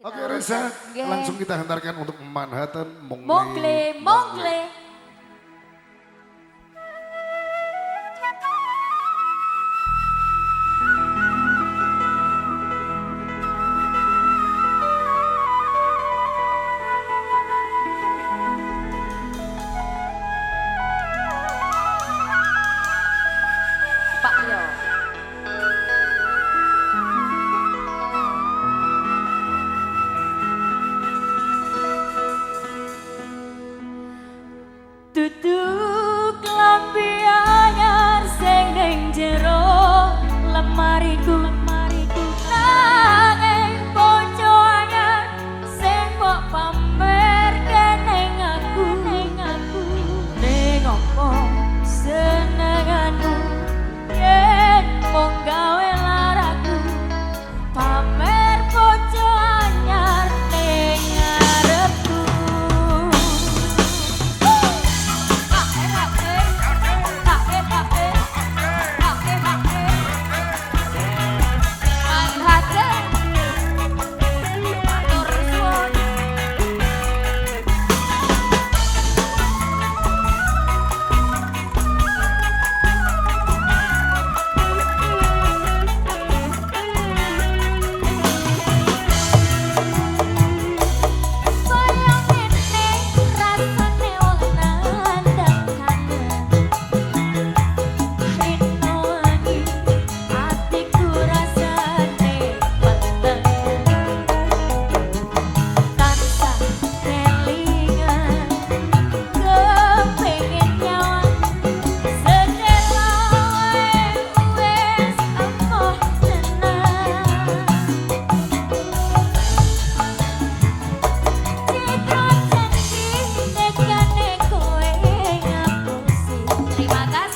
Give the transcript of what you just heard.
Oke Reza, langsung kita hantarkan untuk Manhattan Mongle. Mongle, Mongle. Terima kasih.